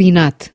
espinat.